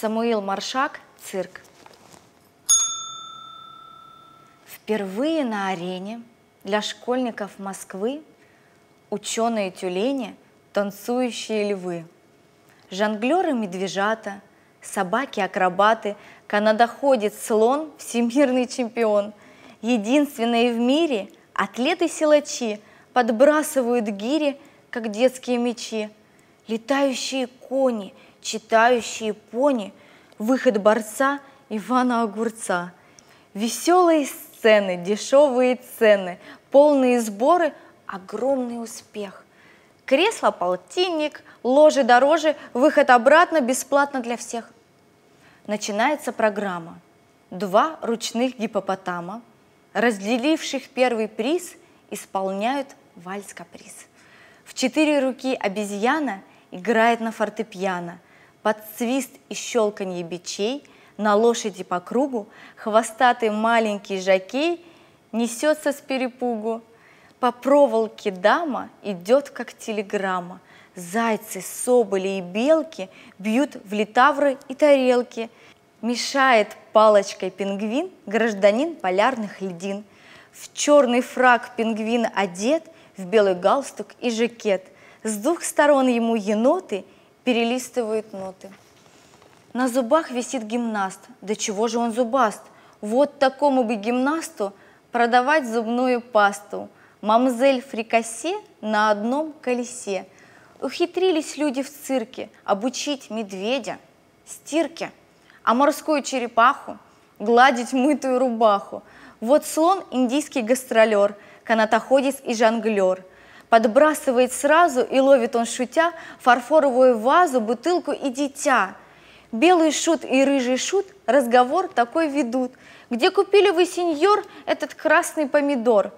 Самуил Маршак «Цирк». Впервые на арене для школьников Москвы ученые-тюлени, танцующие львы, жонглеры-медвежата, собаки-акробаты, канадоходец-слон, всемирный чемпион, единственные в мире атлеты-силачи подбрасывают гири, как детские мечи, летающие кони – читающие пони, выход борца Ивана Огурца. Веселые сцены, дешевые цены, полные сборы, огромный успех. Кресло полтинник, ложи дороже, выход обратно бесплатно для всех. Начинается программа. Два ручных гипопотама, разделивших первый приз, исполняют вальс-каприз. В четыре руки обезьяна играет на фортепиано – под свист и щелканье бичей на лошади по кругу хвостатый маленький жакей несется с перепугу. По проволоке дама идет, как телеграмма. Зайцы, соболи и белки бьют в литавры и тарелки. Мешает палочкой пингвин, гражданин полярных льдин. В черный фраг пингвин одет, в белый галстук и жакет. С двух сторон ему еноты – перелистывают ноты. На зубах висит гимнаст. Да чего же он зубаст? Вот такому бы гимнасту продавать зубную пасту. Мамзель фрикасе на одном колесе. Ухитрились люди в цирке обучить медведя, стирке, а морскую черепаху гладить мытую рубаху. Вот слон индийский гастролер, канатоходец и жонглер – Подбрасывает сразу и ловит он, шутя, фарфоровую вазу, бутылку и дитя. Белый шут и рыжий шут разговор такой ведут. Где купили вы, сеньор, этот красный помидор?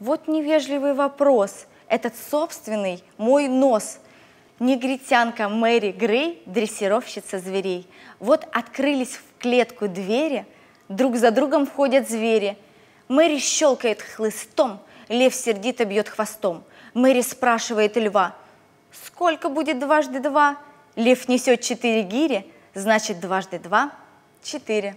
Вот невежливый вопрос. Этот собственный мой нос. Негритянка Мэри Грей, дрессировщица зверей. Вот открылись в клетку двери, друг за другом входят звери. Мэри щелкает хлыстом, лев сердито бьет хвостом – Мэри спрашивает льва, сколько будет дважды два? Лев несет четыре гири, значит дважды два – четыре.